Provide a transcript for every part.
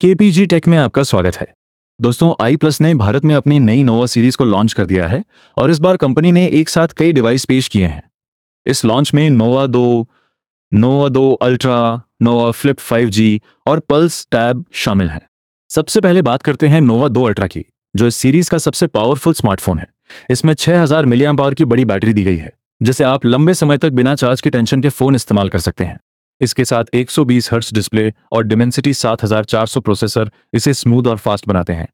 KPG take में आपका स्वागत है। दोस्तों, आई प्लस ने भारत में अपनी नई नोवा सीरीज़ को लॉन्च कर दिया है और इस बार कंपनी ने एक साथ कई डिवाइस पेश किए हैं। इस लॉन्च में नोवा दो नोवा दो अल्ट्रा, नोवा फ्लिप 5G और पल्स टैब शामिल हैं। सबसे पहले बात करते हैं नोवा दो अल्ट्रा की, जो इस सीरीज़ का सबसे पावरफुल स्मार्टफ़ोन है। इसमें 6000 हज़ार पावर की बड़ी बैटरी दी गई है, जिसे आप लंबे समय तक बिना चार्ज के टेंशन के फ़ोन इस्तेमाल कर सकते हैं। इसके साथ 120 हर्ट्ज डिस्प्ले और डिमेंसिटी 7400 प्रोसेसर इसे स्मूथ और फास्ट बनाते हैं।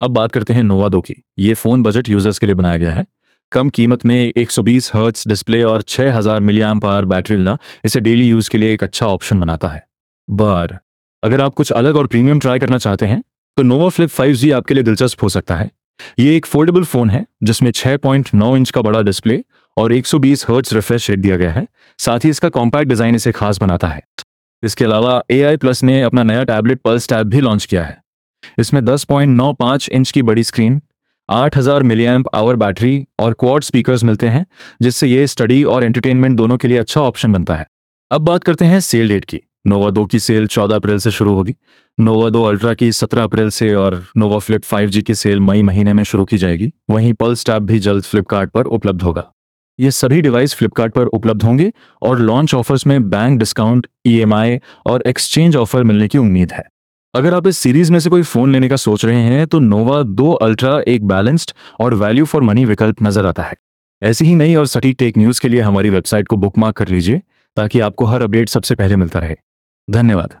अब बात करते हैं नोवा दो की। ये फ़ोन बजट यूज़र्स के लिए बनाया गया है। कम कीमत में 120 हर्ट्ज डिस्प्ले और 6000 हज़ार मिलियम पावर बैटरी लेना इसे डेली यूज़ के लिए एक अच्छा ऑप्शन बनाता है। बार अगर आप कुछ अलग और प्रीमियम ट्राई करना चाहते हैं तो नोवा फ्लिप 5G आपके लिए दिलचस्प हो सकता है। ये एक फोल्डेबल फ़ोन है, जिसमें 6.9 इंच का बड़ा डिस्प्ले और 120 हर्ट्ज रिफ्रेश रेट दिया गया है। साथ ही इसका कॉम्पैक्ट डिज़ाइन इसे खास बनाता है। इसके अलावा एआई प्लस ने अपना नया टैबलेट पल्स टैब भी लॉन्च किया है। इसमें 10.95 इंच की बड़ी स्क्रीन 8000 हज़ार मिलियम आवर बैटरी और क्वाड स्पीकर्स मिलते हैं, जिससे ये स्टडी और एंटरटेनमेंट दोनों के लिए अच्छा ऑप्शन बनता है। अब बात करते हैं सेल डेट की। नोवा दो की सेल 14 अप्रैल से शुरू होगी। नोवा दो अल्ट्रा की 17 अप्रैल से और नोवा फ्लिप 5G की सेल मई महीने में शुरू की जाएगी। वहीं पल्स टैब भी जल्द फ्लिपकार्ट पर उपलब्ध होगा। ये सभी डिवाइस फ्लिपकार्ट पर उपलब्ध होंगे और लॉन्च ऑफर्स में बैंक डिस्काउंट ईएमआई और एक्सचेंज ऑफ़र मिलने की उम्मीद है। अगर आप इस सीरीज़ में से कोई फ़ोन लेने का सोच रहे हैं तो नोवा दो अल्ट्रा एक बैलेंस्ड और वैल्यू फॉर मनी विकल्प नज़र आता है। ऐसी ही नई और सटीक टेक न्यूज़ के लिए हमारी वेबसाइट को बुकमार्क कर लीजिए, ताकि आपको हर अपडेट सबसे पहले मिलता रहे। धन्यवाद।